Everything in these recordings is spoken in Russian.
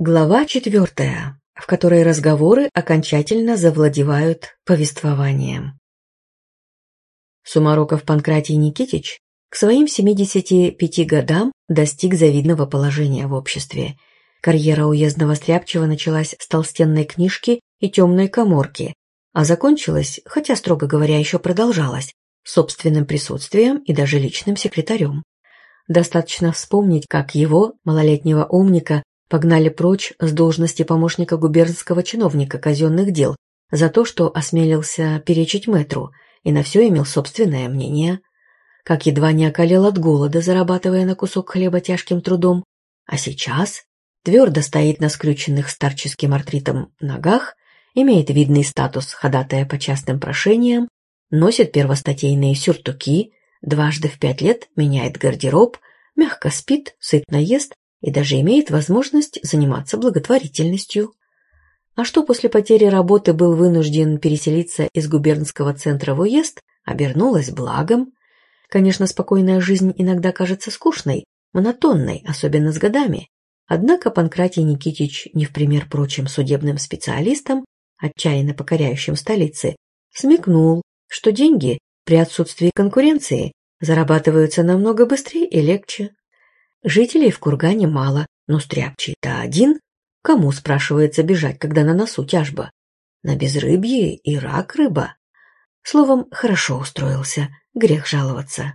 Глава четвертая, в которой разговоры окончательно завладевают повествованием. Сумароков Панкратий Никитич к своим 75 годам достиг завидного положения в обществе. Карьера уездного стряпчего началась с толстенной книжки и темной коморки, а закончилась, хотя, строго говоря, еще продолжалась, собственным присутствием и даже личным секретарем. Достаточно вспомнить, как его, малолетнего умника, погнали прочь с должности помощника губернского чиновника казенных дел за то, что осмелился перечить мэтру и на все имел собственное мнение, как едва не околел от голода, зарабатывая на кусок хлеба тяжким трудом, а сейчас твердо стоит на скрюченных старческим артритом ногах, имеет видный статус ходатая по частным прошениям, носит первостатейные сюртуки, дважды в пять лет меняет гардероб, мягко спит, сытно ест и даже имеет возможность заниматься благотворительностью. А что после потери работы был вынужден переселиться из губернского центра в уезд, обернулось благом. Конечно, спокойная жизнь иногда кажется скучной, монотонной, особенно с годами. Однако Панкратий Никитич, не в пример прочим судебным специалистам, отчаянно покоряющим столицы, смекнул, что деньги при отсутствии конкуренции зарабатываются намного быстрее и легче. Жителей в кургане мало, но стряпчий-то один. Кому, спрашивается, бежать, когда на носу тяжба? На безрыбье и рак рыба. Словом, хорошо устроился, грех жаловаться.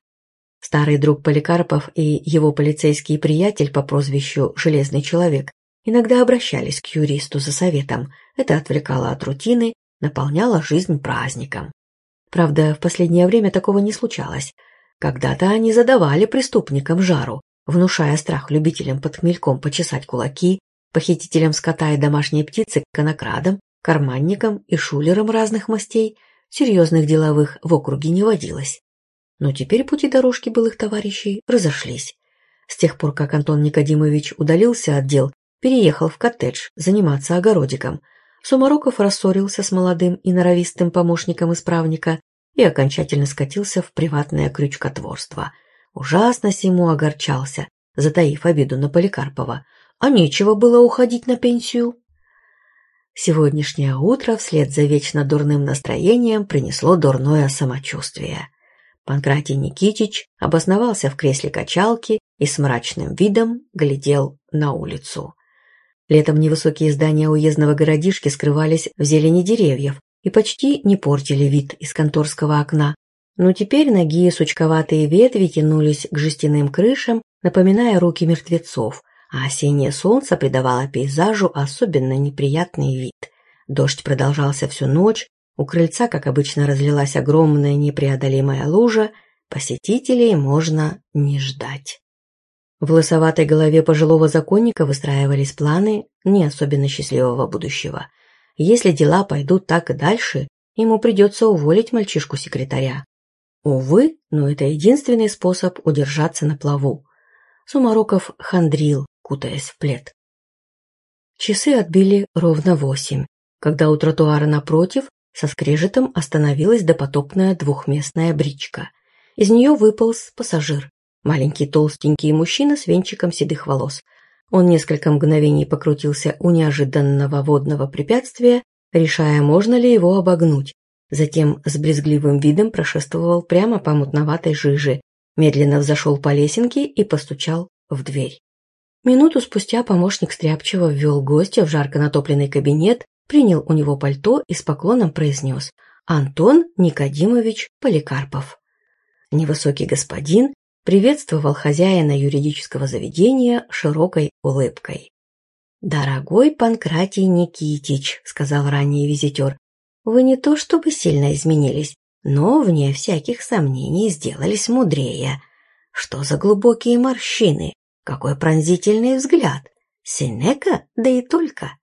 Старый друг Поликарпов и его полицейский приятель по прозвищу «Железный человек» иногда обращались к юристу за советом. Это отвлекало от рутины, наполняло жизнь праздником. Правда, в последнее время такого не случалось. Когда-то они задавали преступникам жару, внушая страх любителям под хмельком почесать кулаки, похитителям скота и домашней птицы, конокрадам, карманникам и шулерам разных мастей, серьезных деловых в округе не водилось. Но теперь пути дорожки былых товарищей разошлись. С тех пор, как Антон Никодимович удалился от дел, переехал в коттедж заниматься огородиком, Сумароков рассорился с молодым и норовистым помощником исправника и окончательно скатился в приватное крючкотворство – Ужасно Симу огорчался, затаив обиду на Поликарпова, а нечего было уходить на пенсию. Сегодняшнее утро вслед за вечно дурным настроением принесло дурное самочувствие. Панкратий Никитич обосновался в кресле качалки и с мрачным видом глядел на улицу. Летом невысокие здания уездного городишки скрывались в зелени деревьев и почти не портили вид из конторского окна, но теперь ноги сучковатые ветви тянулись к жестяным крышам, напоминая руки мертвецов, а осеннее солнце придавало пейзажу особенно неприятный вид. Дождь продолжался всю ночь, у крыльца, как обычно, разлилась огромная непреодолимая лужа, посетителей можно не ждать. В лысоватой голове пожилого законника выстраивались планы не особенно счастливого будущего. Если дела пойдут так и дальше, ему придется уволить мальчишку-секретаря. Увы, но это единственный способ удержаться на плаву. Сумароков хандрил, кутаясь в плед. Часы отбили ровно восемь, когда у тротуара напротив со скрежетом остановилась допотопная двухместная бричка. Из нее выполз пассажир, маленький толстенький мужчина с венчиком седых волос. Он несколько мгновений покрутился у неожиданного водного препятствия, решая, можно ли его обогнуть, Затем с брезгливым видом прошествовал прямо по мутноватой жиже, медленно взошел по лесенке и постучал в дверь. Минуту спустя помощник Стряпчего ввел гостя в жарко натопленный кабинет, принял у него пальто и с поклоном произнес «Антон Никодимович Поликарпов». Невысокий господин приветствовал хозяина юридического заведения широкой улыбкой. «Дорогой Панкратий Никитич», — сказал ранний визитер, вы не то чтобы сильно изменились, но, вне всяких сомнений, сделались мудрее. Что за глубокие морщины? Какой пронзительный взгляд! Синека, да и только!»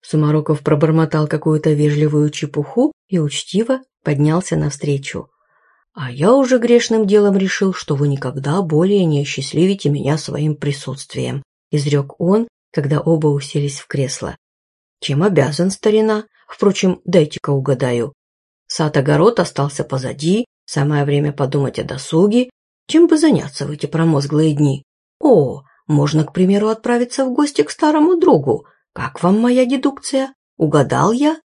Сумароков пробормотал какую-то вежливую чепуху и учтиво поднялся навстречу. «А я уже грешным делом решил, что вы никогда более не осчастливите меня своим присутствием», — изрек он, когда оба уселись в кресло. «Чем обязан, старина? Впрочем, дайте-ка угадаю. Сад-огород остался позади, самое время подумать о досуге, чем бы заняться в эти промозглые дни. О, можно, к примеру, отправиться в гости к старому другу. Как вам моя дедукция? Угадал я?»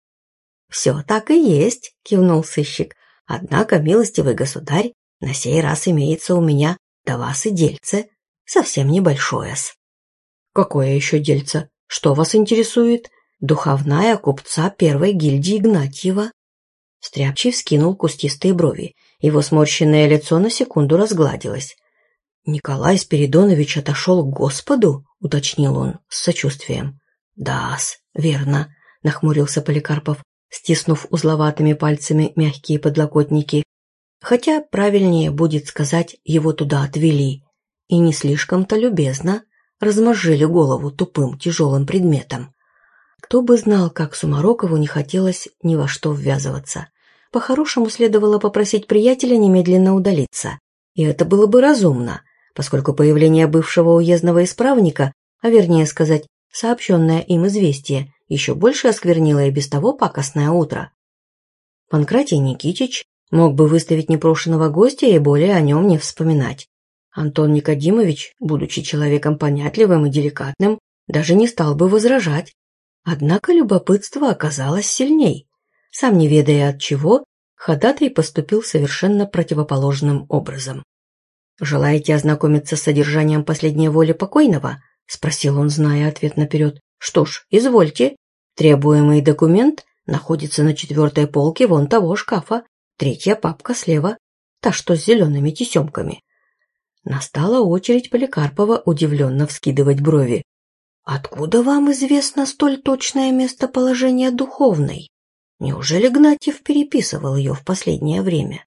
«Все так и есть», — кивнул сыщик. «Однако, милостивый государь, на сей раз имеется у меня до вас и дельце, совсем небольшое-с». «Какое еще дельце? Что вас интересует?» «Духовная купца первой гильдии Игнатьева». Стряпчий вскинул кустистые брови. Его сморщенное лицо на секунду разгладилось. «Николай Спиридонович отошел к Господу?» — уточнил он с сочувствием. «Да-с, верно», — нахмурился Поликарпов, стиснув узловатыми пальцами мягкие подлокотники. Хотя правильнее будет сказать, его туда отвели. И не слишком-то любезно размозжили голову тупым тяжелым предметом. Кто бы знал, как Сумарокову не хотелось ни во что ввязываться. По-хорошему следовало попросить приятеля немедленно удалиться. И это было бы разумно, поскольку появление бывшего уездного исправника, а вернее сказать, сообщенное им известие, еще больше осквернило и без того пакостное утро. Панкратий Никитич мог бы выставить непрошенного гостя и более о нем не вспоминать. Антон Никодимович, будучи человеком понятливым и деликатным, даже не стал бы возражать. Однако любопытство оказалось сильней. Сам не ведая от чего, ходатай поступил совершенно противоположным образом. «Желаете ознакомиться с содержанием последней воли покойного?» – спросил он, зная ответ наперед. «Что ж, извольте. Требуемый документ находится на четвертой полке вон того шкафа. Третья папка слева, та, что с зелеными тесемками». Настала очередь Поликарпова удивленно вскидывать брови. «Откуда вам известно столь точное местоположение духовной? Неужели Гнатьев переписывал ее в последнее время?»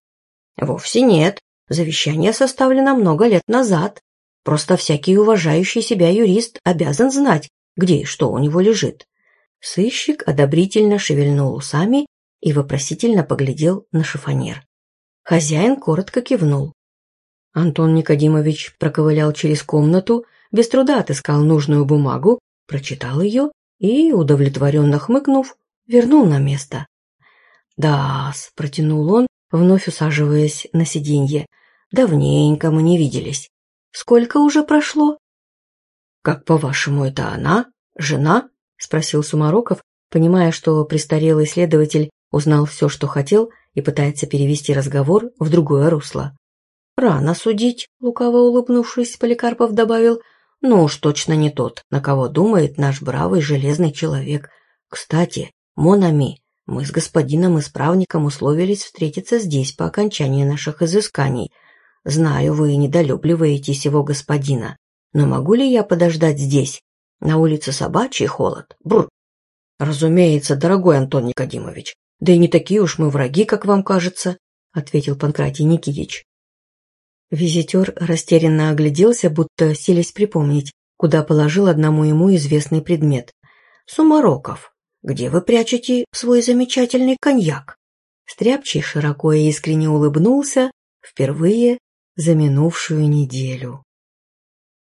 «Вовсе нет. Завещание составлено много лет назад. Просто всякий уважающий себя юрист обязан знать, где и что у него лежит». Сыщик одобрительно шевельнул усами и вопросительно поглядел на шифонер. Хозяин коротко кивнул. Антон Никодимович проковылял через комнату, без труда отыскал нужную бумагу, прочитал ее и, удовлетворенно хмыкнув, вернул на место. «Да-с», — протянул он, вновь усаживаясь на сиденье, — «давненько мы не виделись. Сколько уже прошло?» «Как, по-вашему, это она? Жена?» — спросил Сумароков, понимая, что престарелый следователь узнал все, что хотел, и пытается перевести разговор в другое русло. «Рано судить», — лукаво улыбнувшись, Поликарпов добавил. «Ну уж точно не тот, на кого думает наш бравый железный человек. Кстати, Монами, мы с господином-исправником условились встретиться здесь по окончании наших изысканий. Знаю, вы недолюбливаете сего господина, но могу ли я подождать здесь? На улице собачий холод. Бр. Разумеется, дорогой Антон Никодимович. Да и не такие уж мы враги, как вам кажется, ответил Панкратий Никитич. Визитер растерянно огляделся, будто селись припомнить, куда положил одному ему известный предмет. «Сумароков, где вы прячете свой замечательный коньяк?» Стряпчий широко и искренне улыбнулся впервые за минувшую неделю.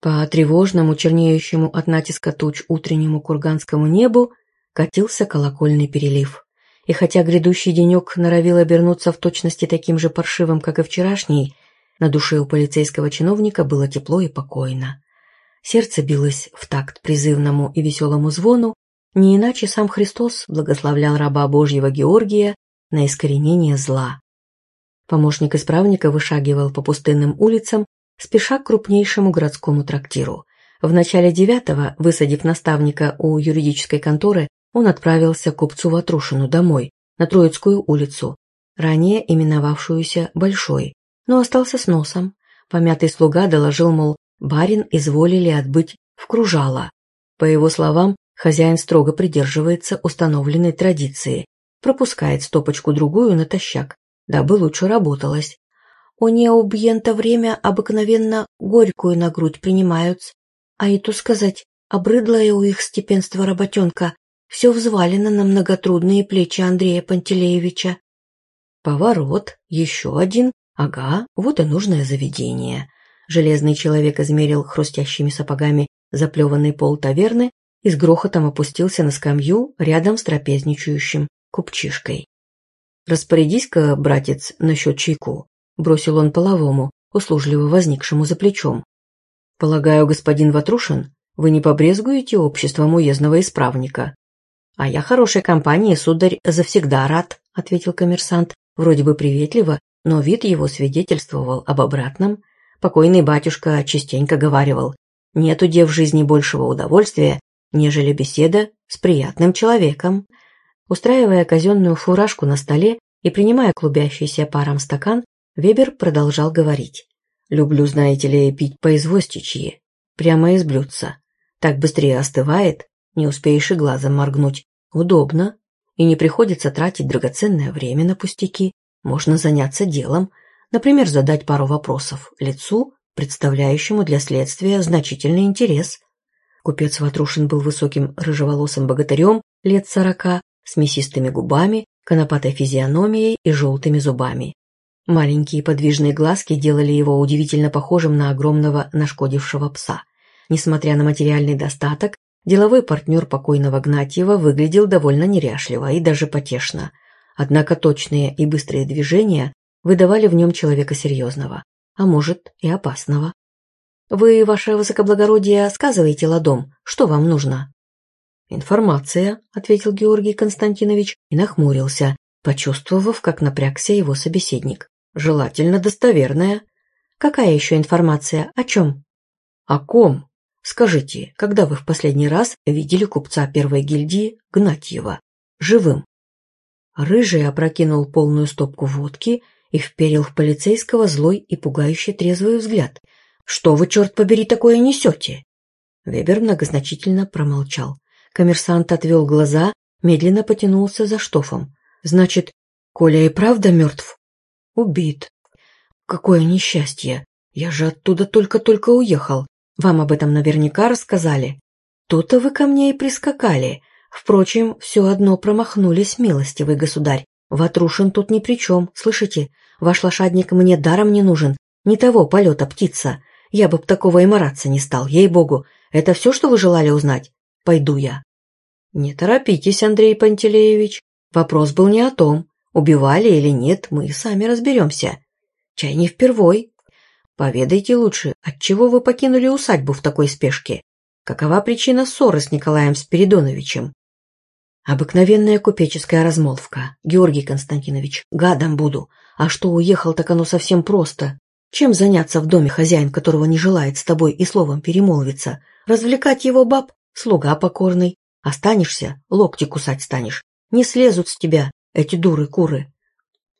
По тревожному, чернеющему от натиска туч утреннему курганскому небу катился колокольный перелив. И хотя грядущий денек норовил обернуться в точности таким же паршивым, как и вчерашний, на душе у полицейского чиновника было тепло и покойно. Сердце билось в такт призывному и веселому звону, не иначе сам Христос благословлял раба Божьего Георгия на искоренение зла. Помощник исправника вышагивал по пустынным улицам, спеша к крупнейшему городскому трактиру. В начале девятого, высадив наставника у юридической конторы, он отправился к купцу Ватрушину домой, на Троицкую улицу, ранее именовавшуюся Большой, но остался с носом. Помятый слуга доложил, мол, барин изволили отбыть в кружало. По его словам, хозяин строго придерживается установленной традиции, пропускает стопочку-другую натощак, дабы лучше работалось. У неубьента время обыкновенно горькую на грудь принимают, а и то сказать, обрыдлая у их степенства работенка, все взвалено на многотрудные плечи Андрея Пантелеевича. Поворот, еще один, Ага, вот и нужное заведение. Железный человек измерил хрустящими сапогами заплеванный пол таверны и с грохотом опустился на скамью рядом с трапезничающим купчишкой. «Распорядись-ка, братец, насчет чайку», — бросил он половому, услужливо возникшему за плечом. Полагаю, господин Ватрушин, вы не побрезгуете обществом уездного исправника? А я хорошей компании, сударь, завсегда рад, ответил коммерсант, вроде бы приветливо, но вид его свидетельствовал об обратном. Покойный батюшка частенько говаривал, нет у дев жизни большего удовольствия, нежели беседа с приятным человеком. Устраивая казенную фуражку на столе и принимая клубящийся паром стакан, Вебер продолжал говорить. «Люблю, знаете ли, пить по-извостичьи, прямо из блюдца. Так быстрее остывает, не успеешь и глазом моргнуть. Удобно, и не приходится тратить драгоценное время на пустяки. Можно заняться делом, например, задать пару вопросов лицу, представляющему для следствия значительный интерес. Купец Ватрушин был высоким рыжеволосым богатырем лет сорока, с мясистыми губами, конопатой физиономией и желтыми зубами. Маленькие подвижные глазки делали его удивительно похожим на огромного нашкодившего пса. Несмотря на материальный достаток, деловой партнер покойного Гнатьева выглядел довольно неряшливо и даже потешно. Однако точные и быстрые движения выдавали в нем человека серьезного, а может и опасного. «Вы, ваше высокоблагородие, сказываете ладом, что вам нужно?» «Информация», — ответил Георгий Константинович и нахмурился, почувствовав, как напрягся его собеседник. «Желательно достоверная». «Какая еще информация? О чем?» «О ком? Скажите, когда вы в последний раз видели купца первой гильдии Гнатьева? Живым?» Рыжий опрокинул полную стопку водки и вперил в полицейского злой и пугающий трезвый взгляд. «Что вы, черт побери, такое несете?» Вебер многозначительно промолчал. Коммерсант отвел глаза, медленно потянулся за штофом. «Значит, Коля и правда мертв?» «Убит. Какое несчастье! Я же оттуда только-только уехал. Вам об этом наверняка рассказали. То-то вы ко мне и прискакали. Впрочем, все одно промахнулись, милостивый государь. Ватрушин тут ни при чем, слышите? Ваш лошадник мне даром не нужен. Не того полета птица. Я бы б такого и мараться не стал, ей-богу. Это все, что вы желали узнать? Пойду я. Не торопитесь, Андрей Пантелеевич. Вопрос был не о том, убивали или нет, мы сами разберемся. Чай не впервой. Поведайте лучше, отчего вы покинули усадьбу в такой спешке? Какова причина ссоры с Николаем Спиридоновичем? Обыкновенная купеческая размолвка. Георгий Константинович, гадом буду. А что уехал, так оно совсем просто. Чем заняться в доме хозяин, которого не желает с тобой и словом перемолвиться? Развлекать его баб? Слуга покорный. Останешься, локти кусать станешь. Не слезут с тебя эти дуры-куры.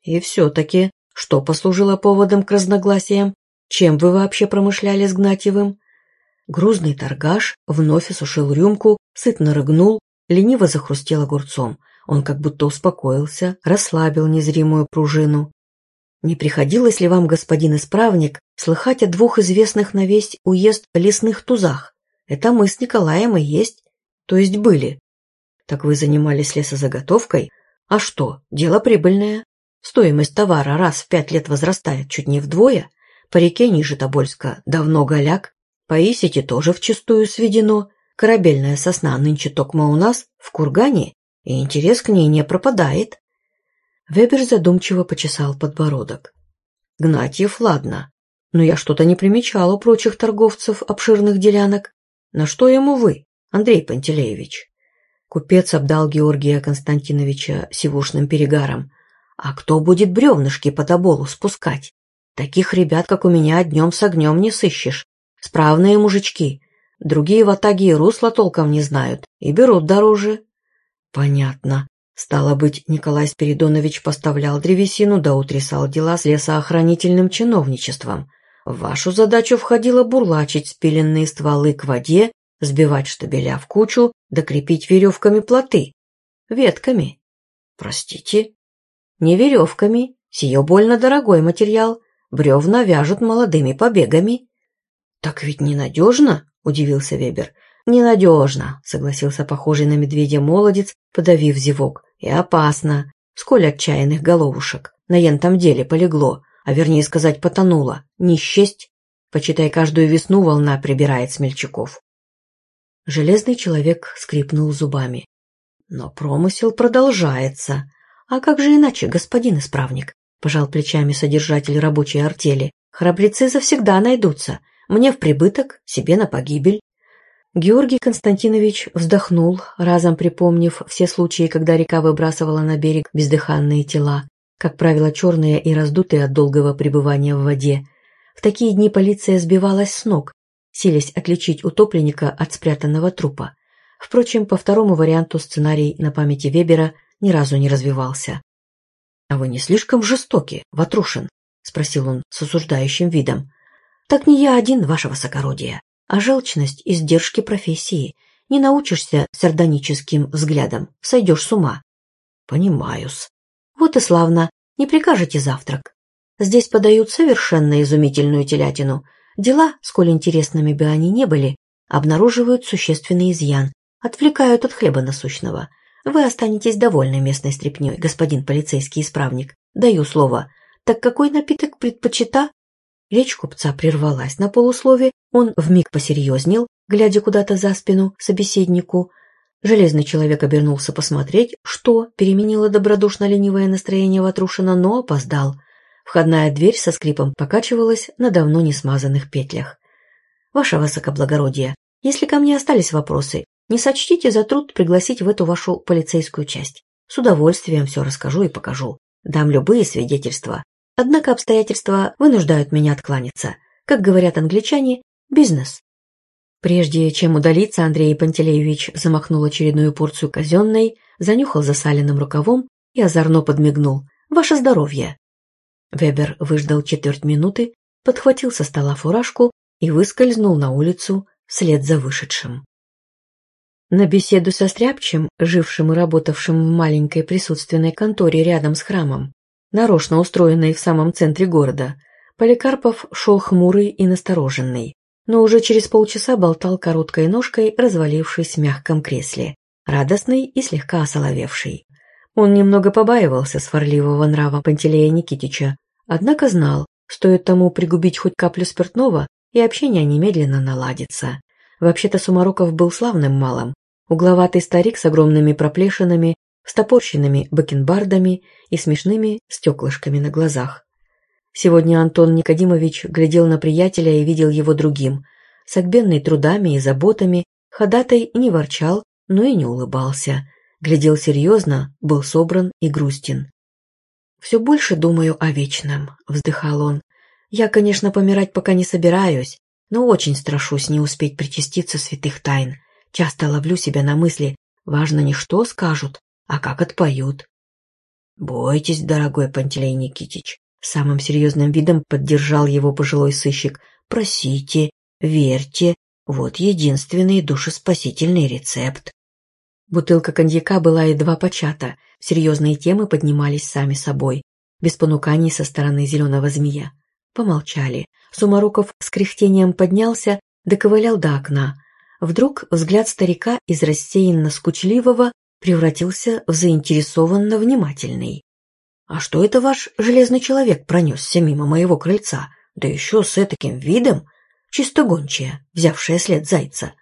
И все-таки, что послужило поводом к разногласиям? Чем вы вообще промышляли с Гнатьевым? Грузный торгаш вновь осушил рюмку, сытно рыгнул лениво захрустел огурцом. Он как будто успокоился, расслабил незримую пружину. Не приходилось ли вам, господин исправник, слыхать о двух известных на весь уезд лесных тузах? Это мы с Николаем и есть, то есть были. Так вы занимались лесозаготовкой? А что, дело прибыльное. Стоимость товара раз в пять лет возрастает чуть не вдвое. По реке ниже Тобольска давно голяк. По Исите тоже вчистую сведено. Корабельная сосна нынче токма у нас, в кургане, и интерес к ней не пропадает. Вебер задумчиво почесал подбородок. Гнатьев, ладно, но я что-то не примечал у прочих торговцев обширных делянок. На что ему вы, Андрей Пантелеевич? Купец обдал Георгия Константиновича сивушным перегаром. А кто будет бревнышки по тоболу спускать? Таких ребят, как у меня, днем с огнем не сыщешь. Справные мужички, Другие в Атаге и русла толком не знают и берут дороже. Понятно. Стало быть, Николай Спиридонович поставлял древесину да утрясал дела с лесоохранительным чиновничеством. В вашу задачу входило бурлачить спиленные стволы к воде, сбивать штабеля в кучу, докрепить веревками плоты. Ветками. Простите? Не веревками. Сие больно дорогой материал. Бревна вяжут молодыми побегами. Так ведь ненадежно, удивился Вебер. «Ненадежно», — согласился похожий на медведя молодец, подавив зевок. «И опасно. Сколь отчаянных головушек. На ентом деле полегло, а вернее сказать потонуло. Не счесть. Почитай, каждую весну волна прибирает смельчаков». Железный человек скрипнул зубами. «Но промысел продолжается. А как же иначе, господин исправник?» — пожал плечами содержатель рабочей артели. «Храбрецы завсегда найдутся. Мне в прибыток, себе на погибель. Георгий Константинович вздохнул, разом припомнив все случаи, когда река выбрасывала на берег бездыханные тела, как правило, черные и раздутые от долгого пребывания в воде. В такие дни полиция сбивалась с ног, силясь отличить утопленника от спрятанного трупа. Впрочем, по второму варианту сценарий на памяти Вебера ни разу не развивался. «А вы не слишком жестоки, Ватрушин?» — спросил он с осуждающим видом. «Так не я один, ваше высокородие, а желчность и сдержки профессии. Не научишься сардоническим взглядом, сойдешь с ума». «Понимаю-с». «Вот и славно. Не прикажете завтрак?» Здесь подают совершенно изумительную телятину. Дела, сколь интересными бы они не были, обнаруживают существенный изъян, отвлекают от хлеба насущного. Вы останетесь довольны местной стряпнёй, господин полицейский исправник. Даю слово. Так какой напиток предпочита? Речь купца прервалась на полуслове, он вмиг посерьезнел, глядя куда-то за спину собеседнику. Железный человек обернулся посмотреть, что переменило добродушно-ленивое настроение Ватрушина, но опоздал. Входная дверь со скрипом покачивалась на давно не смазанных петлях. «Ваше высокоблагородие, если ко мне остались вопросы, не сочтите за труд пригласить в эту вашу полицейскую часть. С удовольствием все расскажу и покажу. Дам любые свидетельства. Однако обстоятельства вынуждают меня откланяться. Как говорят англичане, бизнес. Прежде чем удалиться, Андрей Пантелеевич замахнул очередную порцию казенной, занюхал засаленным рукавом и озорно подмигнул. «Ваше здоровье!» Вебер выждал четверть минуты, подхватил со стола фуражку и выскользнул на улицу вслед за вышедшим. На беседу со Стряпчем, жившим и работавшим в маленькой присутственной конторе рядом с храмом, нарочно устроенной в самом центре города, Поликарпов шел хмурый и настороженный, но уже через полчаса болтал короткой ножкой, развалившись в мягком кресле, радостный и слегка осоловевший. Он немного побаивался сварливого нрава Пантелея Никитича, однако знал, стоит тому пригубить хоть каплю спиртного, и общение немедленно наладится. Вообще-то Сумароков был славным малым. Угловатый старик с огромными проплешинами, стопорщенными бакенбардами и смешными стеклышками на глазах. Сегодня Антон Никодимович глядел на приятеля и видел его другим. Согбенный трудами и заботами, ходатай не ворчал, но и не улыбался. Глядел серьезно, был собран и грустен. «Все больше думаю о вечном», — вздыхал он. «Я, конечно, помирать пока не собираюсь, но очень страшусь не успеть причаститься святых тайн. Часто ловлю себя на мысли, важно не что скажут, а как отпоют. «Бойтесь, дорогой Пантелей Никитич», — самым серьезным видом поддержал его пожилой сыщик. «Просите, верьте, вот единственный душеспасительный рецепт». Бутылка коньяка была едва почата, серьезные темы поднимались сами собой, без понуканий со стороны зеленого змея. Помолчали. Сумароков с кряхтением поднялся, доковылял до окна. Вдруг взгляд старика из рассеянно-скучливого превратился в заинтересованно внимательный. «А что это ваш железный человек пронесся мимо моего крыльца? Да еще с таким видом? Чисто гончая, взявшая след зайца».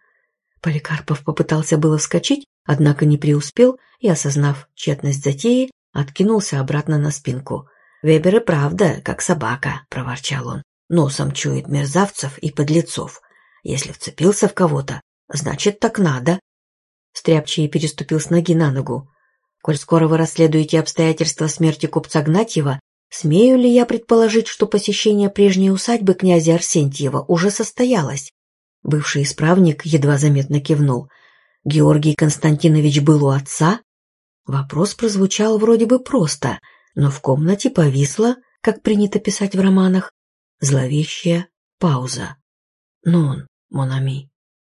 Поликарпов попытался было вскочить, однако не преуспел и, осознав тщетность затеи, откинулся обратно на спинку. «Вебер и правда, как собака», — проворчал он. «Носом чует мерзавцев и подлецов. Если вцепился в кого-то, значит, так надо». Стряпчий переступил с ноги на ногу. «Коль скоро вы расследуете обстоятельства смерти купца Гнатьева, смею ли я предположить, что посещение прежней усадьбы князя Арсентьева уже состоялось?» Бывший исправник едва заметно кивнул. «Георгий Константинович был у отца?» Вопрос прозвучал вроде бы просто — но в комнате повисла, как принято писать в романах, зловещая пауза. «Нон, Монами»,